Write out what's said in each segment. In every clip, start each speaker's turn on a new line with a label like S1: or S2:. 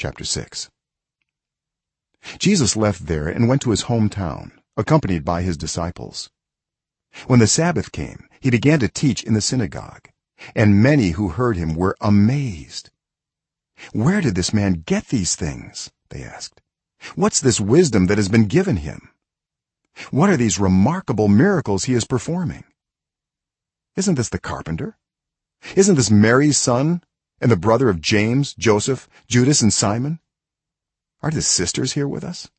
S1: chapter 6 jesus left there and went to his hometown accompanied by his disciples. When the sabbath came he began to teach in the synagogue and many who heard him were amazed. Where did this man get these things? They asked. What's this wisdom that has been given him? What are these remarkable miracles he is performing? Isn't this the carpenter? Isn't this mary's son and the brother of james joseph judas and simon? Are his sisters here with us?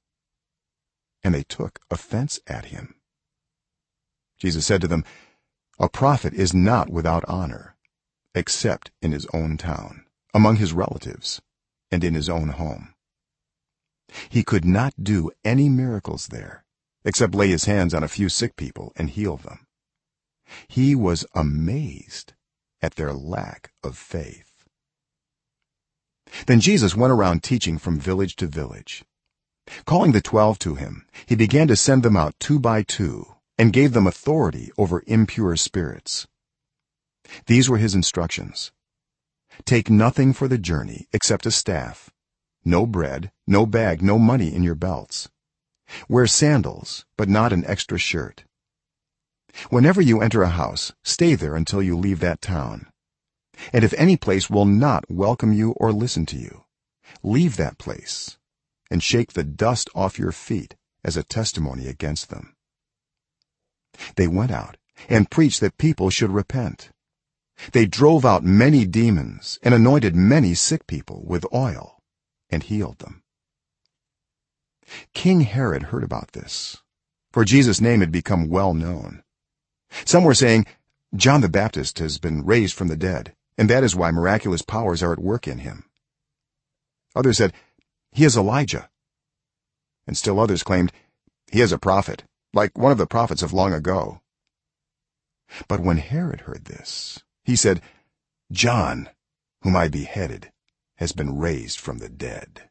S1: And they took offense at him. Jesus said to them a prophet is not without honor except in his own town among his relatives and in his own home. He could not do any miracles there except lay his hands on a few sick people and heal them. He was amazed at their lack of faith then jesus went around teaching from village to village. Calling the 12 to him he began to send them out two by two and gave them authority over impure spirits. These were his instructions. Take nothing for the journey except a staff no bread no bag no money in your belts. Wear sandals but not an extra shirt. Whenever you enter a house stay there until you leave that town and if any place will not welcome you or listen to you leave that place and shake the dust off your feet as a testimony against them. They went out and preached that people should repent. They drove out many demons and anointed many sick people with oil and healed them. King herod heard about this for jesus name had become well known. Some were saying john the baptist has been raised from the dead and that is why miraculous powers are at work in him. Others said he is elijah. And still others claimed he is a prophet like one of the prophets of long ago. But when herod heard this he said john whom i beheaded has been raised from the dead.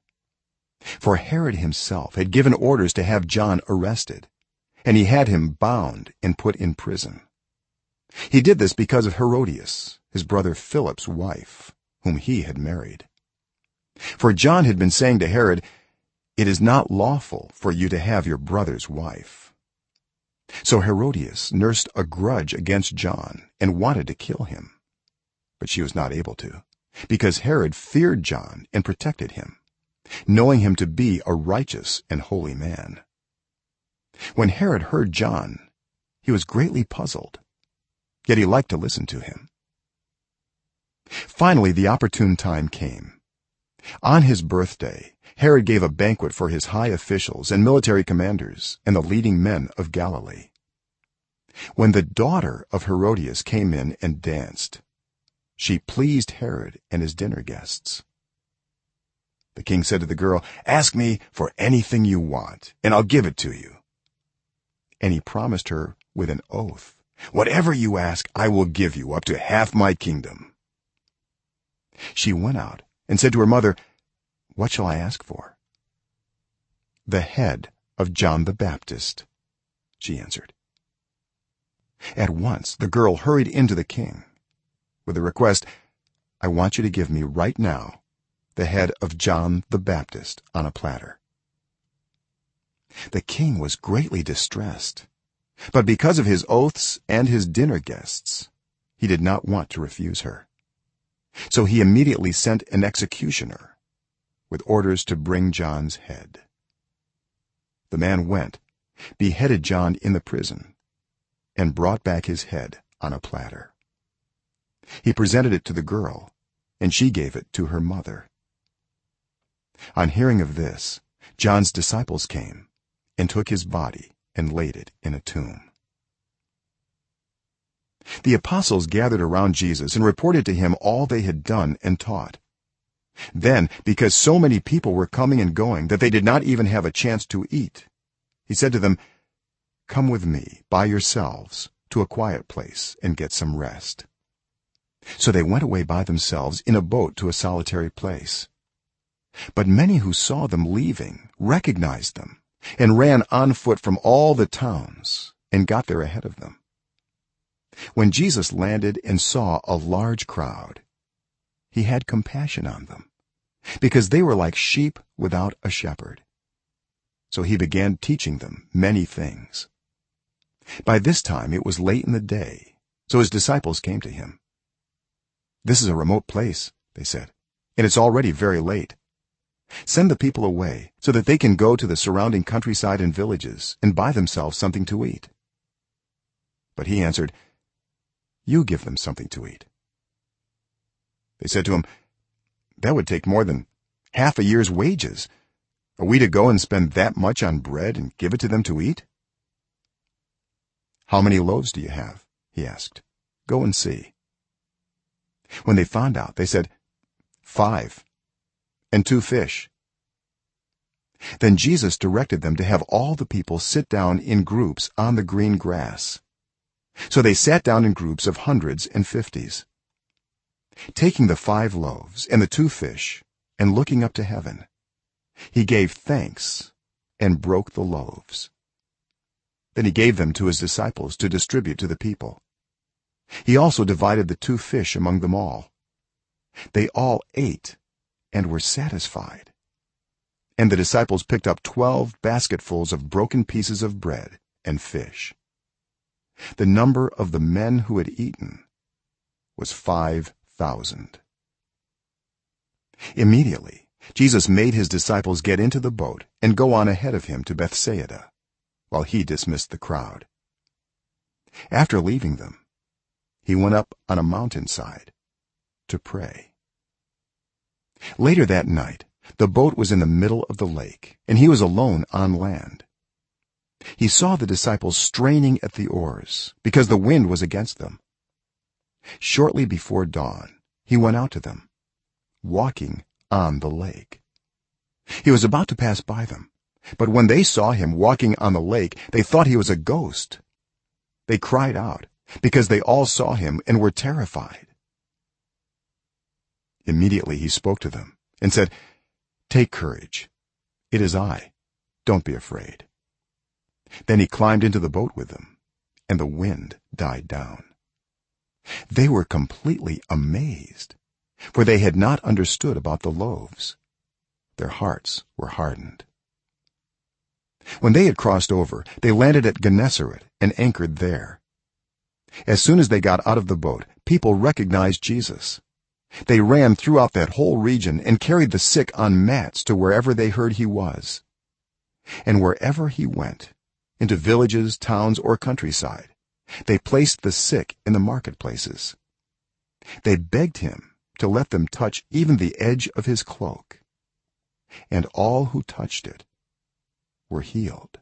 S1: For herod himself had given orders to have john arrested and he had him bound and put in prison he did this because of herodias his brother philip's wife whom he had married. For john had been saying to herod it is not lawful for you to have your brother's wife. So herodias nursed a grudge against john and wanted to kill him. But she was not able to because herod feared john and protected him knowing him to be a righteous and holy man. When herod heard john he was greatly puzzled yet he liked to listen to him. Finally the opportune time came. On his birthday herod gave a banquet for his high officials and military commanders and the leading men of galilee. When the daughter of herodias came in and danced she pleased herod and his dinner guests. The king said to the girl ask me for anything you want and i'll give it to you. And he promised her with an oath whatever you ask i will give you up to half my kingdom. She went out and said to her mother what shall i ask for? The head of john the baptist she answered. At once the girl hurried into the king with the request i want you to give me right now the head of john the baptist on a platter. The king was greatly distressed but because of his oaths and his dinner guests he did not want to refuse her. So he immediately sent an executioner with orders to bring john's head. The man went beheaded john in the prison and brought back his head on a platter. He presented it to the girl and she gave it to her mother. On hearing of this john's disciples came and took his body and laid it in a tomb. The apostles gathered around jesus and reported to him all they had done and taught. Then because so many people were coming and going that they did not even have a chance to eat he said to them come with me by yourselves to a quiet place and get some rest. So they went away by themselves in a boat to a solitary place. But many who saw them leaving recognized them and ran on foot from all the towns and got there ahead of them. When jesus landed and saw a large crowd he had compassion on them because they were like sheep without a shepherd. So he began teaching them many things. By this time it was late in the day so his disciples came to him. This is a remote place they said and it's already very late send the people away so that they can go to the surrounding countryside and villages and buy themselves something to eat. But he answered you give them something to eat. They said to him that would take more than half a year's wages. Are we to go and spend that much on bread and give it to them to eat? How many loaves do you have? he asked. Go and see. When they found out they said 5 and two fish. Then jesus directed them to have all the people sit down in groups on the green grass. So they sat down in groups of hundreds and fifties taking the 5 loaves and the two fish and looking up to heaven. He gave thanks and broke the loaves. Then he gave them to his disciples to distribute to the people. He also divided the two fish among them all. They all ate and were satisfied. And the disciples picked up 12 basketfuls of broken pieces of bread and fish. The number of the men who had eaten was 5000 immediately jesus made his disciples get into the boat and go on ahead of him to bethsaida while he dismissed the crowd. After leaving them he went up on a mountainside to pray later that night the boat was in the middle of the lake and he was alone on land. He saw the disciples straining at the oars because the wind was against them. Shortly before dawn he went out to them walking on the lake. He was about to pass by them but when they saw him walking on the lake they thought he was a ghost. They cried out because they all saw him and were terrified immediately he spoke to them and said take courage. It is i. Don't be afraid. Then he climbed into the boat with them and the wind died down. They were completely amazed for they had not understood about the loaves. Their hearts were hardened. When they had crossed over they landed at gennesaret and anchored there. As soon as they got out of the boat people recognized jesus they ran throughout that whole region and carried the sick on mats to wherever they heard he was. And wherever he went into villages towns or countryside they placed the sick in the marketplaces. They begged him to let them touch even the edge of his cloak. And all who touched it were healed